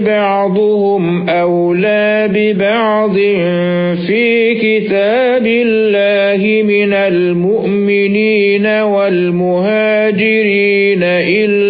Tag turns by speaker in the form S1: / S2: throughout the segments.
S1: بعضهم أولى ببعض في كتاب الله من المؤمنين والمهاجرين إلا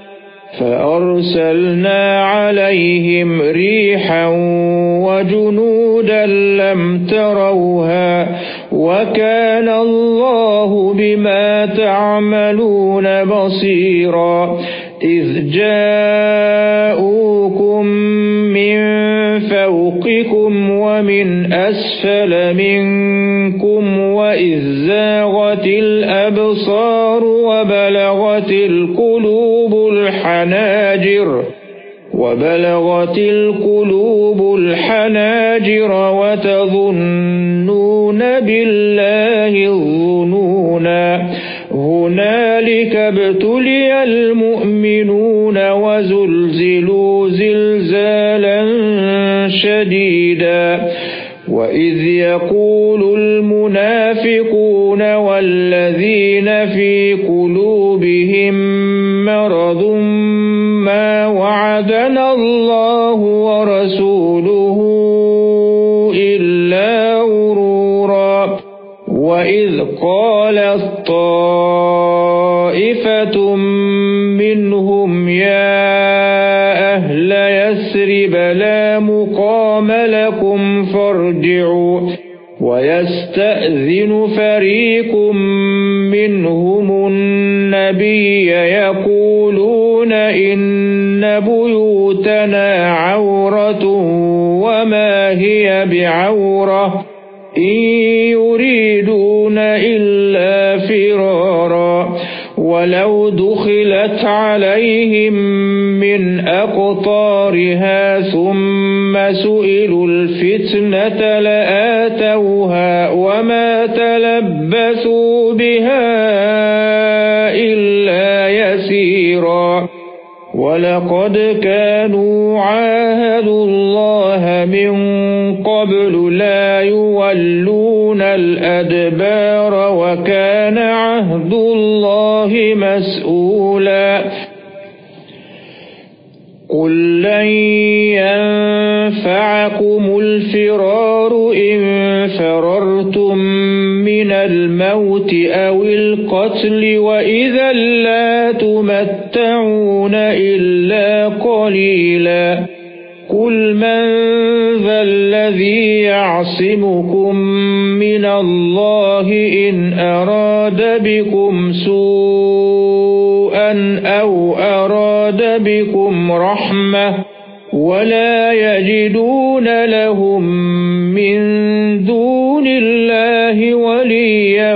S1: فَأَرْسَلْنَا عَلَيْهِمْ رِيحًا وَجُنُودًا لَّمْ تَرَوْهَا وَكَانَ اللَّهُ بِمَا تَعْمَلُونَ بَصِيرًا إِذْ جَاءُوكُم مِّن فَوْقِكُمْ وَمِنْ أَسْفَلَ مِنكُمْ وَإِذْ زَاغَتِ الْأَبْصَارُ وَبَلَغَتِ الْقُلُوبُ الْحَنَاجِرَ وَبَلَغَتِ الْقُلُوبُ الْحَنَاجِرَ وَتَظُنُّونَ بِاللَّهِ الظُّنُونَا. هُنَالِكَ ابْتُلِيَ الْمُؤْمِنُونَ وَزُلْزِلُوا زِلْزَالًا شَدِيدًا. وَإِذْ يَقُولُ الْمُنَافِقُونَ وَالَّذِينَ فِي قُلُوبِهِم مَّا وَعَدَنَا اللَّهُ وَرَسُولُهُ إِلَّا غُرُورًا. وَإِذْ قَالَت طَّائِفَةٌ مِّنْهُمْ يَا أَهْلَ يَثْرِبَ لَا مُقَامَ لَكُمْ فَارْجِعُوا. وَيَسْتَأْذِنُ فَرِيقٌ مِّنْهُمُ النَّبِيَّ يَقُولُونَ إِنَّ بُيُوتَنَا عَوْرَةٌ وَمَا هِيَ بِعَوْرَةٍ إِن يُرِيدُونَ إِلَّا فِرَارًا وَلَوْ دُخِلَتْ عَلَيْهِمْ مِنْ أَقْطَارِهَا ثُمَّ سُئِلُوا الْفِتْنَةَ لَآتَوْهَا وَمَا تَلَبَّثُوا بِهَا إِلَّا يَسِيرًا وَلَقَدْ كَانُوا عَاهَدُوا اللَّهَ مِنْ قَبْلُ لَا يُوَلُّونَ الْأَدْبَارَ وَكَانَ عَهْدُ اللَّهِ مَسْئُولًا قُل لَّن يَنفَعَكُمُ الْفِرَارُ الْقَتْلِ وَإِذًا لَّا تُمَتَّعُونَ إِلَّا قَلِيلًا. قُلْ مَن ذَا الَّذِي يَعْصِمُكُم مِّنَ اللَّهِ إِنْ أَرَادَ بِكُمْ سُوءًا أَوْ أَرَادَ بِكُمْ رَحْمَةً وَلَا يَجِدُونَ لَهُم مِّن دُونِ اللَّهِ وَلِيًّا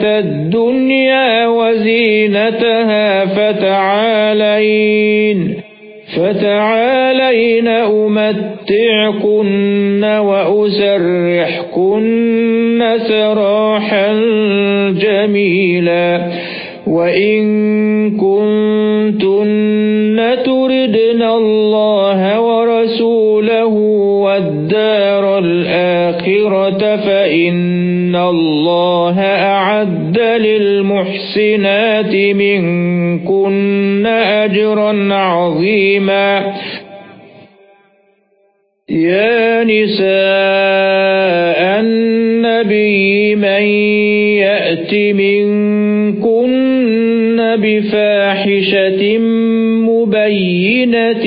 S1: الدُّنْيَا وَزِينَتَهَا فَتَعَالَيْنَ فَتَعَالَيْنَ أُمَتِّعْكُنَّ وَأُسَرِّحْكُنَّ سَرَاحًا جَمِيلًا وَإِن كُنتُنَّ تُرِدْنَ اللَّهَ الْآخِرَةَ فَإِنَّ اللَّهَ أَعَدَّ لِلْمُحْسِنَاتِ مِنكُنَّ أَجْرًا عَظِيمًا. يَا نِسَاءَ النَّبِيِّ مَن يَأْتِ مِنكُنَّ بِفَاحِشَةٍ مُبَيِّنَةٍ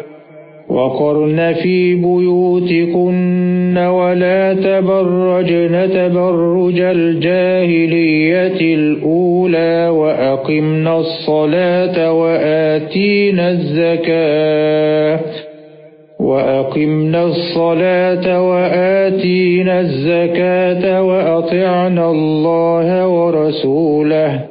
S1: وَقَرْنَ فِي بُيُوتِكُنَّ وَلَا تَبَرَّجْنَ تَبَرُّجَ الْجَاهِلِيَّةِ الْأُولَى وَأَقِمْنَ الصَّلَاةَ وَآتِينَ الزَّكَاةَ وَأَقِمْنَ الصَّلَاةَ وَآتِينَ الزَّكَاةَ وَأَطِعْنَ اللَّهَ وَرَسُولَهُ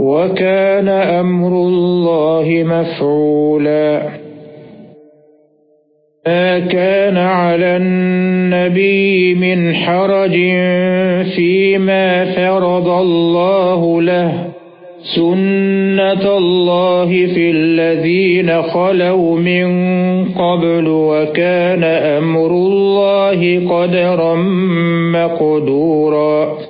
S1: وَكَانَ أَمْرُ اللَّهِ مَفْعُولًا. مَا كَانَ عَلَى النَّبِيِّ مِنْ حَرَجٍ فِيمَا فَرَضَ اللَّهُ لَهُ. سُنَّةَ اللَّهِ فِي الَّذِينَ خَلَوْا مِنْ قَبْلُ وَكَانَ أَمْرُ اللَّهِ قَدَرًا مَقْدُورًا.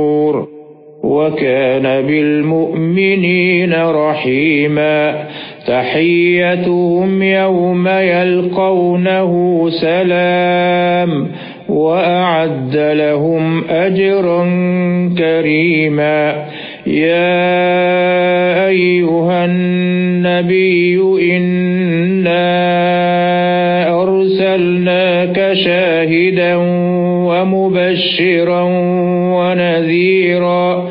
S1: وَكَانَ بِالْمُؤْمِنِينَ رَحِيمًا. تَحِيَّتُهُمْ يَوْمَ يَلْقَوْنَهُ سَلَامٌ وَأَعَدَّ لَهُمْ أَجْرًا كَرِيمًا. يَا أَيُّهَا النَّبِيُّ إِنَّا أَرْسَلْنَاكَ شَاهِدًا وَمُبَشِّرًا وَنَذِيرًا.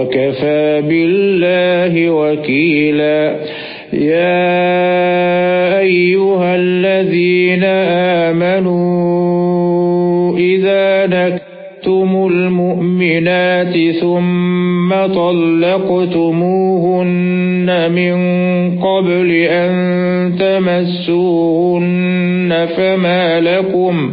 S1: وَكَفَى بِاللَّهِ وَكِيلًا. يَا أَيُّهَا الَّذِينَ آمَنُوا إِذَا نَكَحْتُمُ الْمُؤْمِنَاتِ ثُمَّ طَلَّقْتُمُوهُنَّ مِنْ قَبْلِ أَنْ تَمَسُّوهُنَّ فَمَا لَكُمْ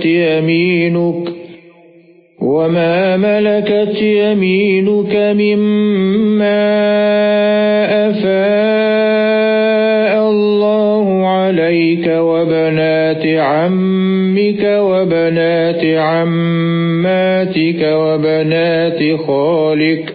S1: ملكت يمينك وما ملكت يمينك مما أفاء الله عليك وبنات عمك وبنات عماتك وبنات خالك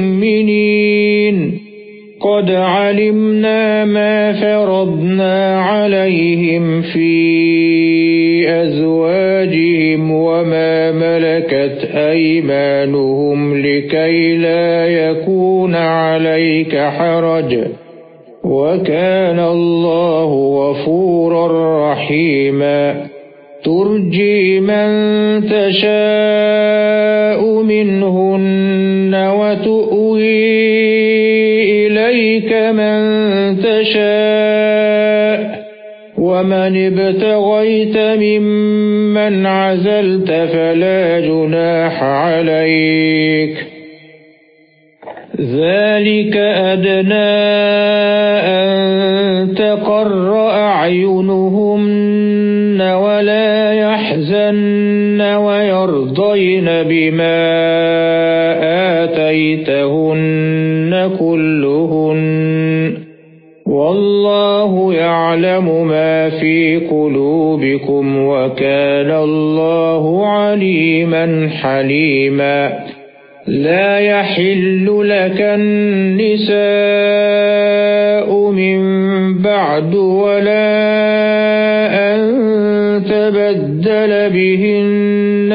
S1: قد علمنا ما فرضنا عليهم في أزواجهم وما ملكت أيمانهم لكي لا يكون عليك حرج. وَكَانَ اللَّهُ غَفُورًا رَّحِيمًا. تُرْجِي مَن تَشَاءُ مِنْهُنَّ وَتُؤْوِي إِلَيْكَ مَن تَشَاءُ وَمَنِ ابْتَغَيْتَ مِمَّنْ عَزَلْتَ فَلَا جُنَاحَ عَلَيْكَ. ذَلِكَ أَدْنَى أَن تَقَرَّ أَعْيُنُهُنَّ وَلَا يَحْزَنَّ وَيَرْضَيْنَ بِمَا آتَيْتَهُنَّ كُلُّهُنَّ وَاللَّهُ يَعْلَمُ مَا فِي قُلُوبِكُمْ وَكَانَ اللَّهُ عَلِيمًا حَلِيمًا لا يحل لك النساء من بعد ولا أن تبدل بهن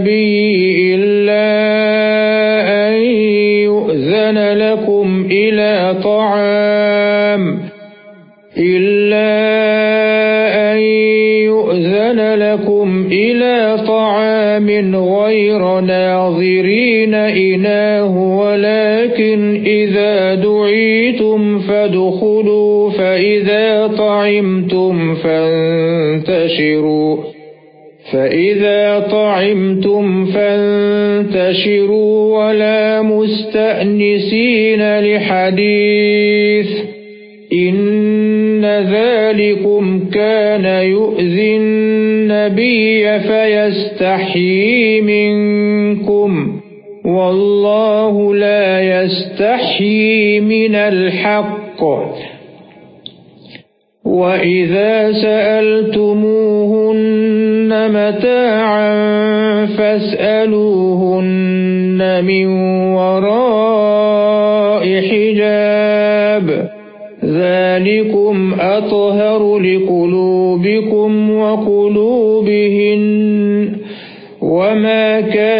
S1: النبي إلا أن يؤذن لكم إلى طعام إلا أن يؤذن لكم إلى طعام غير ناظرين إناه ولكن إذا دعيتم فادخلوا فإذا طعمتم فانتشروا. فَإِذَا طَعِمْتُمْ فَانتَشِرُوا وَلَا مُسْتَأْنِسِينَ لِحَدِيثٍ إِنَّ ذَلِكُمْ كَانَ يُؤْذِي النَّبِيَّ فَيَسْتَحْيِي مِنكُمْ وَاللَّهُ لَا يَسْتَحْيِي مِنَ الْحَقِّ وَإِذَا سَأَلْتُمُوهُنَّ مَتَاعًا فَاسْأَلُوهُنَّ مِنْ وَرَاءِ حِجَابٍ. ذَلِكُمْ أَطْهَرُ لِقُلُوبِكُمْ وَقُلُوبِهِنَّ وَمَا كَانَ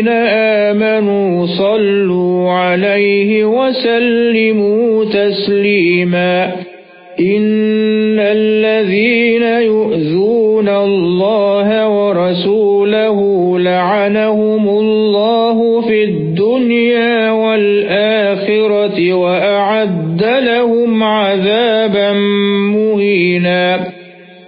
S1: الذين آمنوا صلوا عليه وسلموا تسليما. إن الذين يؤذون الله ورسوله لعنهم الله في الدنيا والآخرة وأعد لهم عذابا مهينا.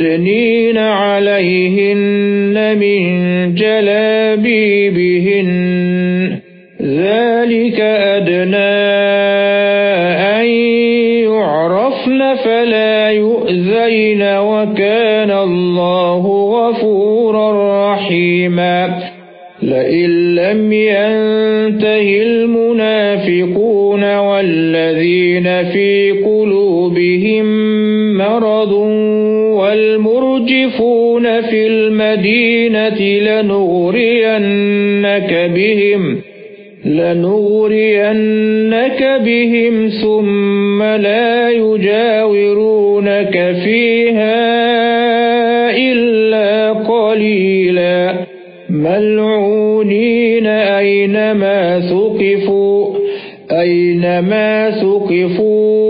S1: يدنين عليهن من جلابيبهن. ذلك أدنى أن يعرفن فلا يؤذين وكان الله غفورا رحيما. لئن لم ينته المنافقون والذين في قلوبهم مرض والمرجفون في المدينة لنغرينك بهم لنغرينك بهم ثم لا يجاورونك فيها إلا قليلا. ملعونين أينما ثقفوا أينما ثقفوا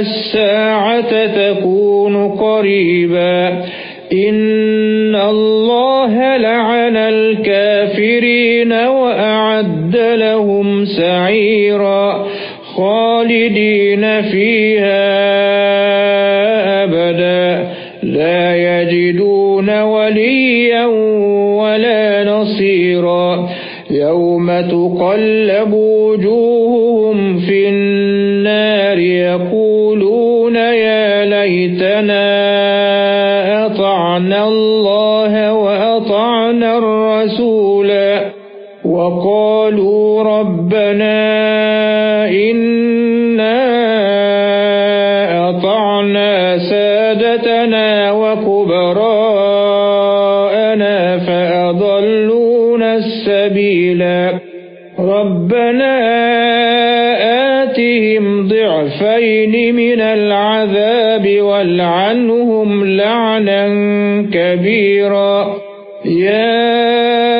S1: الساعة تكون قريبا. إن الله لعن الكافرين وأعد لهم سعيرا خالدين فيها أبدا. لا يجدون وليا ولا نصيرا. يوم تقلب وجوههم ربنا إنا أطعنا سادتنا وكبراءنا فأضلونا السبيلا ربنا آتهم ضعفين من العذاب والعنهم لعنا كبيرا. يا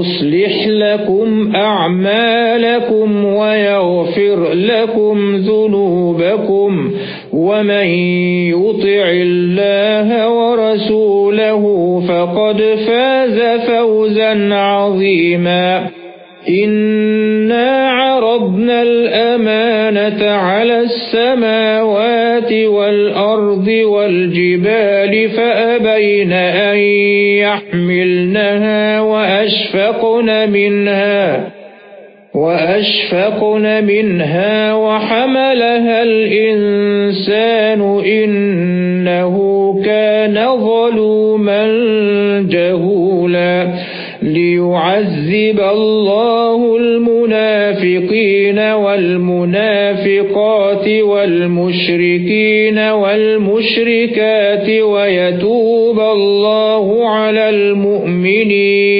S1: يُصْلِحْ لَكُمْ أَعْمَالَكُمْ وَيَغْفِرْ لَكُمْ ذُنُوبَكُمْ وَمَن يُطِعِ اللَّهَ وَرَسُولَهُ فَقَدْ فَازَ فَوْزًا عَظِيمًا. إِنَّا عَرَضْنَا الْأَمَانَةَ عَلَى السَّمَاوَاتِ وَالْأَرْضِ وَالْجِبَالِ فَأَبَيْنَ أَن يَحْمِلْنَهَا وَأَشْفَقْنَ مِنْهَا وَأَشْفَقْنَ مِنْهَا وَحَمَلَهَا الْإِنسَانُ إِنَّهُ كَانَ ظَلُومًا جَهُولًا لِيُعَذِّبَ اللَّهُ الْمُنَافِقِينَ وَالْمُنَافِقَاتِ وَالْمُشْرِكِينَ وَالْمُشْرِكَاتِ وَيَتُوبَ اللَّهُ عَلَى الْمُؤْمِنِينَ.